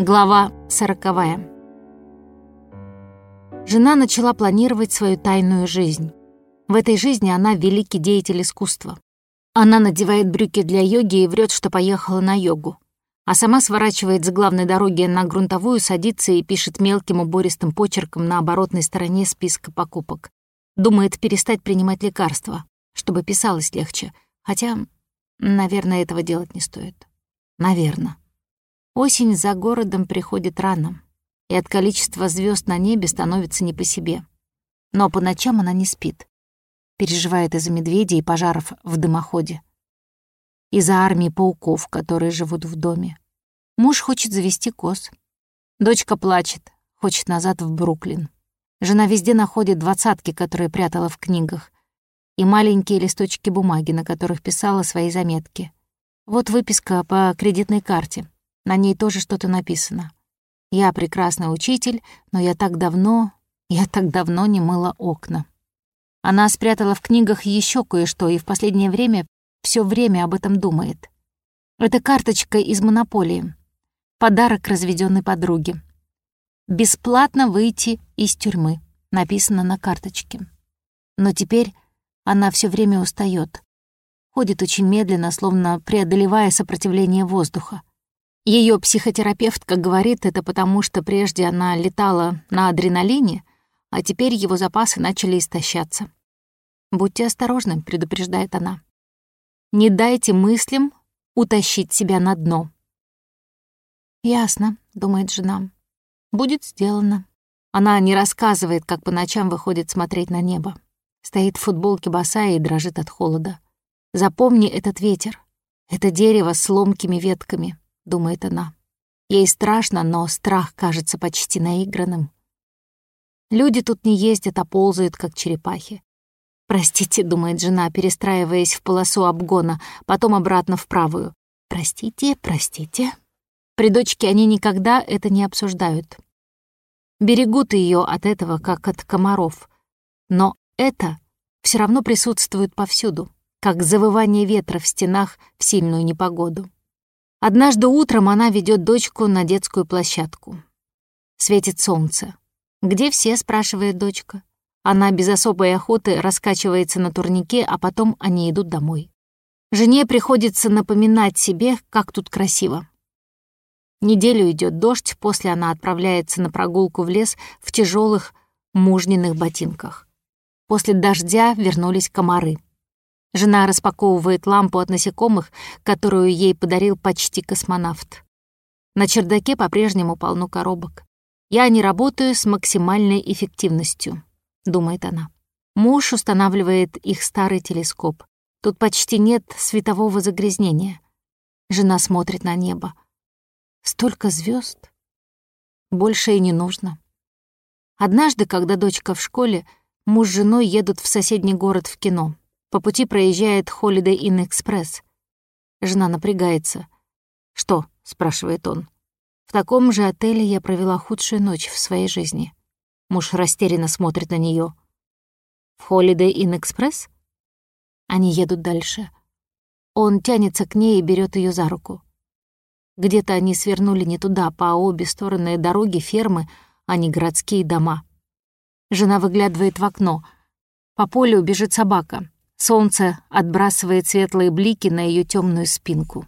Глава сороковая. Жена начала планировать свою тайную жизнь. В этой жизни она великий деятель искусства. Она надевает брюки для йоги и врет, что поехала на йогу. А сама сворачивает с главной дороги на грунтовую, садится и пишет мелким убористым почерком на оборотной стороне списка покупок. Думает перестать принимать лекарства, чтобы писалось легче. Хотя, наверное, этого делать не стоит. Наверное. Осень за городом приходит рано, и от количества звезд на небе становится не по себе. Но по ночам она не спит. Переживает из-за медведей и пожаров в дымоходе. Из-за армии пауков, которые живут в доме. Муж хочет завести коз. Дочка плачет, хочет назад в Бруклин. Жена везде находит двадцатки, которые прятала в книгах, и маленькие листочки бумаги, на которых писала свои заметки. Вот выписка по кредитной карте. На ней тоже что-то написано. «Я прекрасный учитель, но я так давно, я так давно не мыла окна». Она спрятала в книгах еще кое-что и в последнее время все время об этом думает. Это карточка из монополии. Подарок разведенной подруге. «Бесплатно выйти из тюрьмы», написано на карточке. Но теперь она все время устает, Ходит очень медленно, словно преодолевая сопротивление воздуха. Ее психотерапевтка говорит это потому, что прежде она летала на адреналине, а теперь его запасы начали истощаться. «Будьте осторожны», — предупреждает она. «Не дайте мыслям утащить себя на дно». «Ясно», — думает жена. «Будет сделано». Она не рассказывает, как по ночам выходит смотреть на небо. Стоит в футболке босая и дрожит от холода. Запомни этот ветер, это дерево с ломкими ветками, — думает она. Ей страшно, но страх кажется почти наигранным. Люди тут не ездят, а ползают, как черепахи. «Простите», — думает жена, перестраиваясь в полосу обгона, потом обратно в правую. «Простите, простите». При дочке они никогда это не обсуждают. Берегут ее от этого, как от комаров. Но это все равно присутствует повсюду, как завывание ветра в стенах в сильную непогоду. Однажды утром она ведет дочку на детскую площадку. Светит солнце. «Где все?» — спрашивает дочка. Она без особой охоты раскачивается на турнике, а потом они идут домой. Жене приходится напоминать себе, как тут красиво. Неделю идет дождь, после она отправляется на прогулку в лес в тяжелых мужниных ботинках. После дождя вернулись комары. Жена распаковывает лампу от насекомых, которую ей подарил почти космонавт. На чердаке по-прежнему полно коробок. «Я не работаю с максимальной эффективностью», — думает она. Муж устанавливает их старый телескоп. Тут почти нет светового загрязнения. Жена смотрит на небо. Столько звезд. Больше и не нужно. Однажды, когда дочка в школе, муж с женой едут в соседний город в кино. По пути проезжает Holiday Inn Express. Жена напрягается. «Что?» — спрашивает он. «В таком же отеле я провела худшую ночь в своей жизни». Муж растерянно смотрит на нее. «В Holiday Inn Express?» Они едут дальше. Он тянется к ней и берет ее за руку. Где-то они свернули не туда, по обе стороны дороги фермы, а не городские дома. Жена выглядывает в окно. По полю бежит собака. Солнце отбрасывает светлые блики на ее темную спинку.